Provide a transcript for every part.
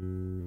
Madem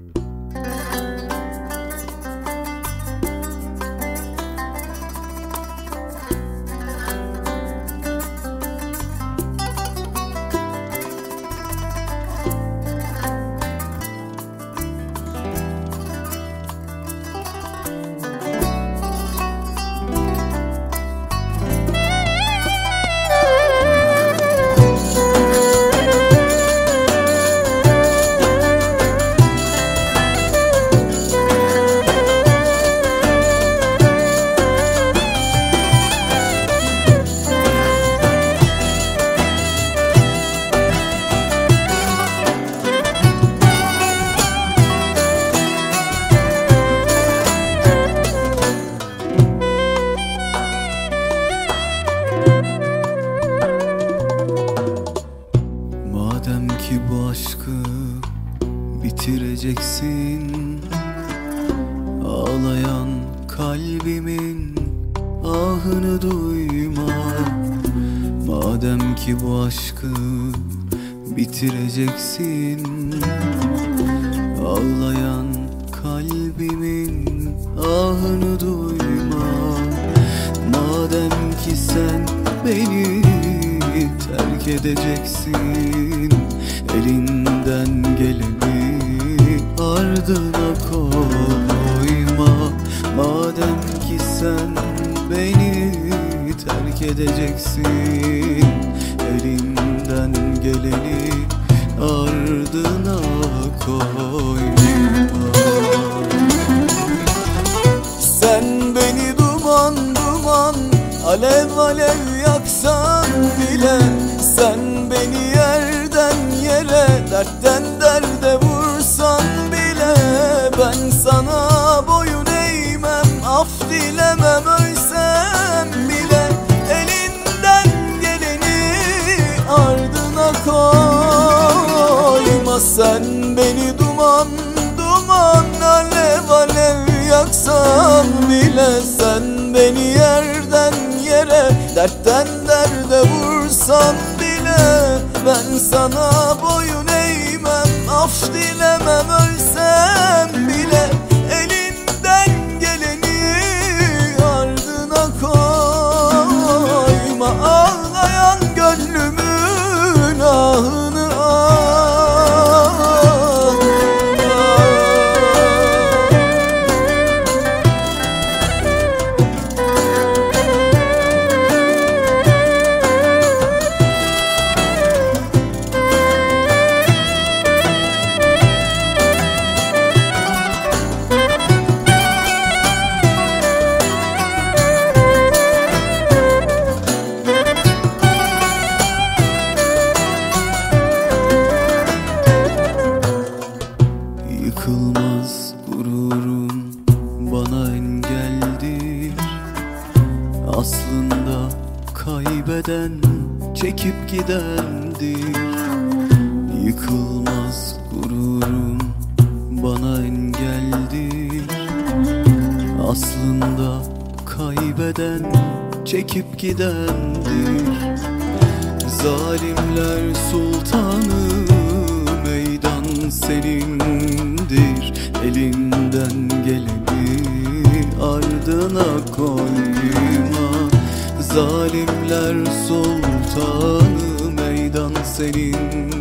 bitireceksin. Ağlayan kalbimin ahını duyma. Madem ki bu aşkı bitireceksin Ağlayan kalbimin ahını duyma. Madem ki sen beni terk edeceksin geleni ardına koyma. Madem ki sen beni terk edeceksin Elinden geleni ardına koyma. Sen beni duman duman Alev alev yaksan bile Sen beni yerden yere Dertten derde yaksan bile Sen beni yerden yere Dertten derde vursan bile Ben sana boyun eğmem Af dilemem bana engeldir. Aslında kaybeden çekip gidendir. Yıkılmaz gururum bana engeldir. Aslında kaybeden çekip gidendir. Zalimler sultanı meydan senindir Elinden geleni ardına koyma. Zalimler sultanı meydan senindir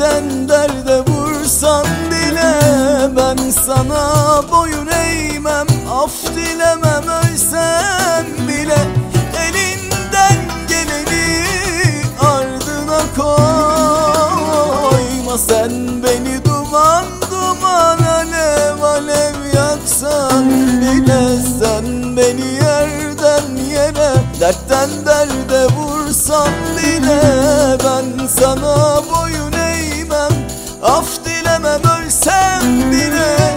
Dertten derde vursan bile Ben sana boyun eğmem Af dilemem ölsem bile. Elinden geleni ardına koyma. Sen beni duman duman alev alev yaksan bile. Sen beni yerden yere dertten derde vursan bile af dilemem ölsem bile